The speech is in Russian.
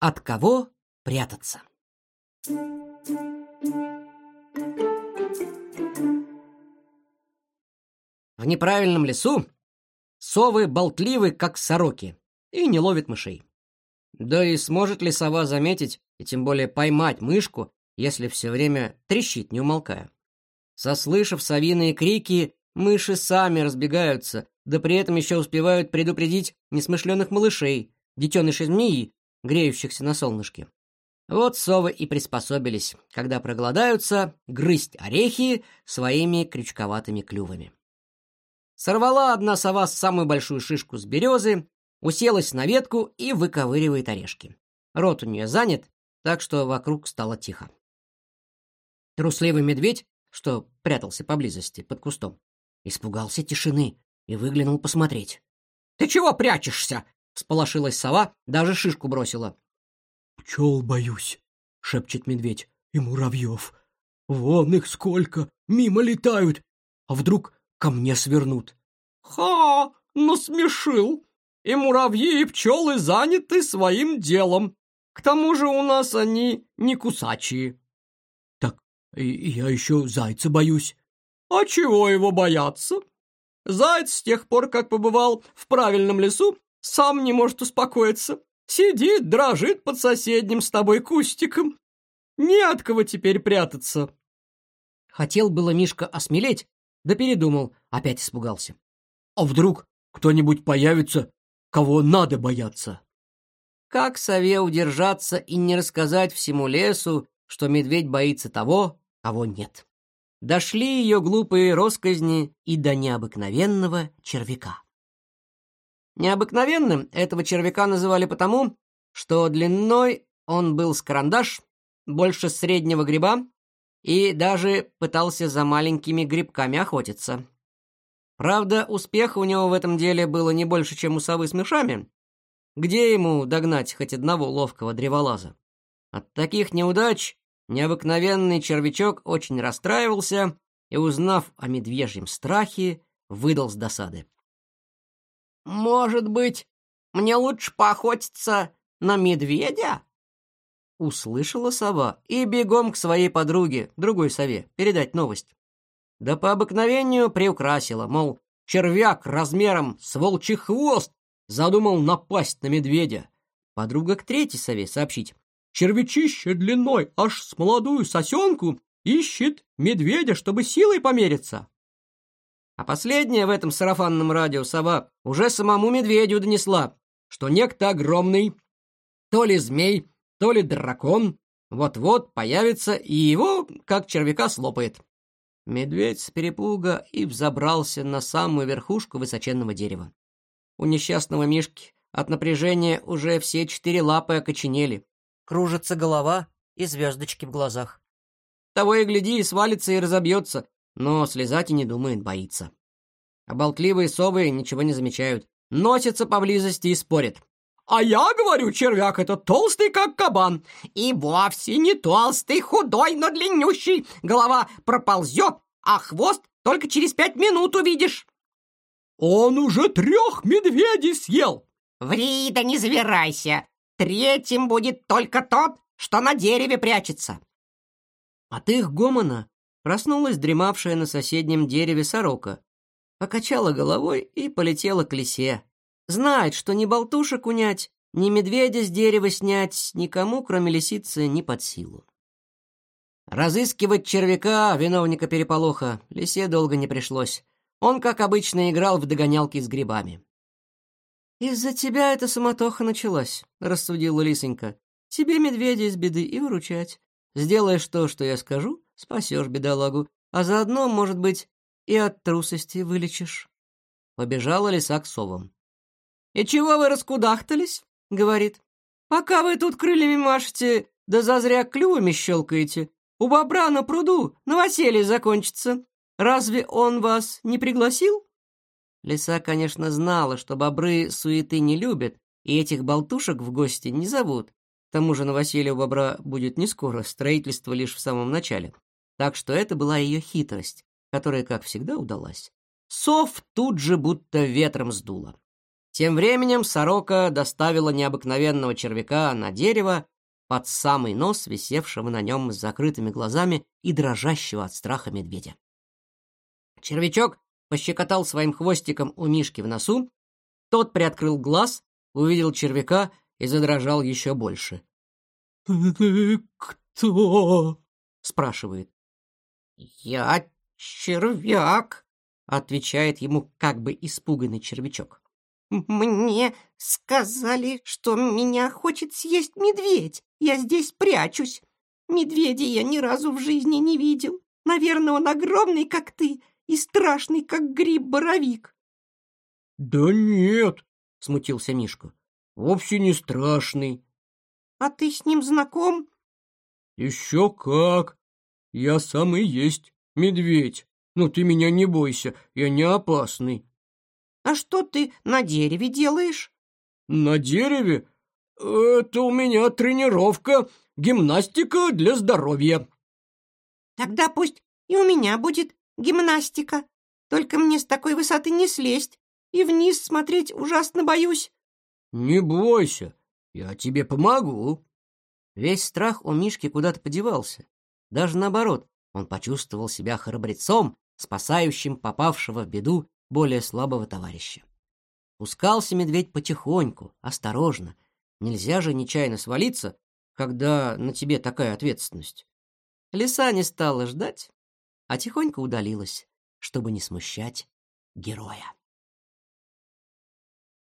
От кого прятаться? В неправильном лесу совы болтливы, как сороки, и не ловят мышей. Да и сможет ли сова заметить, и тем более поймать мышку, если все время трещит, не умолкая? Сослышав совиные крики, мыши сами разбегаются, да при этом еще успевают предупредить несмышленых малышей, детенышей змеи, греющихся на солнышке. Вот совы и приспособились, когда проголодаются, грызть орехи своими крючковатыми клювами. Сорвала одна сова самую большую шишку с березы, уселась на ветку и выковыривает орешки. Рот у нее занят, так что вокруг стало тихо. Трусливый медведь, что прятался поблизости под кустом, испугался тишины и выглянул посмотреть. «Ты чего прячешься?» — сполошилась сова, даже шишку бросила. «Пчел боюсь», — шепчет медведь, — «и муравьев. Вон их сколько, мимо летают, а вдруг ко мне свернут». «Ха! Насмешил! И муравьи, и пчелы заняты своим делом. К тому же у нас они не кусачие». «Так я еще зайца боюсь». «А чего его бояться? Заяц с тех пор, как побывал в правильном лесу, сам не может успокоиться. Сидит, дрожит под соседним с тобой кустиком. Не от кого теперь прятаться. Хотел было Мишка осмелеть, да передумал, опять испугался. А вдруг кто-нибудь появится, кого надо бояться? Как сове удержаться и не рассказать всему лесу, что медведь боится того, кого нет? Дошли ее глупые росказни и до необыкновенного червяка. Необыкновенным этого червяка называли потому, что длиной он был с карандаш, больше среднего гриба, и даже пытался за маленькими грибками охотиться. Правда, успеха у него в этом деле было не больше, чем у совы с мышами. Где ему догнать хоть одного ловкого древолаза? От таких неудач необыкновенный червячок очень расстраивался и, узнав о медвежьем страхе, выдал с досады. «Может быть, мне лучше поохотиться на медведя?» Услышала сова и бегом к своей подруге, другой сове, передать новость. Да по обыкновению приукрасила, мол, червяк размером с волчий хвост задумал напасть на медведя. Подруга к третьей сове сообщить. Червячище длиной аж с молодую сосенку ищет медведя, чтобы силой помериться. А последняя в этом сарафанном радио сова уже самому медведю донесла, что некто огромный, то ли змей, то ли дракон, вот-вот появится и его, как червяка, слопает. Медведь с перепуга и взобрался на самую верхушку высоченного дерева. У несчастного Мишки от напряжения уже все четыре лапы окоченели. Кружится голова и звездочки в глазах. Того и гляди, и свалится, и разобьется, но слезать и не думает, боится. А болтливые совы ничего не замечают, носятся поблизости и спорят. «А я говорю, червяк это толстый, как кабан, и вовсе не толстый, худой, но длиннющий. Голова проползет, а хвост только через пять минут увидишь». «Он уже трех медведей съел!» «Ври, да не завирайся! Третьим будет только тот, что на дереве прячется!» От их гомона проснулась дремавшая на соседнем дереве сорока, покачала головой и полетела к лисе. Знает, что ни болтушек унять, ни медведя с дерева снять никому, кроме лисицы, не под силу. Разыскивать червяка, виновника переполоха, лисе долго не пришлось. Он, как обычно, играл в догонялки с грибами. «Из-за тебя эта самотоха началась», — рассудила лисонька. «Тебе медведя из беды и выручать. Сделаешь то, что я скажу, спасешь бедолагу, а заодно, может быть, и от трусости вылечишь». Побежала лиса к совам. «И чего вы раскудахтались?» — говорит. «Пока вы тут крыльями машете, да зазря клювами щелкаете, у бобра на пруду новоселье закончится. Разве он вас не пригласил?» Лиса, конечно, знала, что бобры суеты не любят, и этих болтушек в гости не зовут. К тому же новоселье у бобра будет не скоро, строительство лишь в самом начале. Так что это была ее хитрость, которая, как всегда, удалась. Сов тут же будто ветром сдуло. Тем временем сорока доставила необыкновенного червяка на дерево под самый нос висевшего на нем с закрытыми глазами и дрожащего от страха медведя. Червячок пощекотал своим хвостиком у Мишки в носу, тот приоткрыл глаз, увидел червяка и задрожал еще больше. «Ты кто?» — спрашивает. «Я червяк», — отвечает ему как бы испуганный червячок. «Мне сказали, что меня хочет съесть медведь. Я здесь прячусь. Медведя я ни разу в жизни не видел. Наверное, он огромный, как ты, и страшный, как гриб-боровик». «Да нет», — смутился Мишка, — «вовсе не страшный». «А ты с ним знаком?» «Еще как! Я сам и есть медведь. Ну ты меня не бойся, я не опасный». «А что ты на дереве делаешь?» «На дереве? Это у меня тренировка, гимнастика для здоровья». «Тогда пусть и у меня будет гимнастика. Только мне с такой высоты не слезть, и вниз смотреть ужасно боюсь». «Не бойся, я тебе помогу». Весь страх у Мишки куда-то подевался. Даже наоборот, он почувствовал себя храбрецом, спасающим попавшего в беду более слабого товарища. Пускался медведь потихоньку, осторожно. Нельзя же нечаянно свалиться, когда на тебе такая ответственность. Лиса не стала ждать, а тихонько удалилась, чтобы не смущать героя.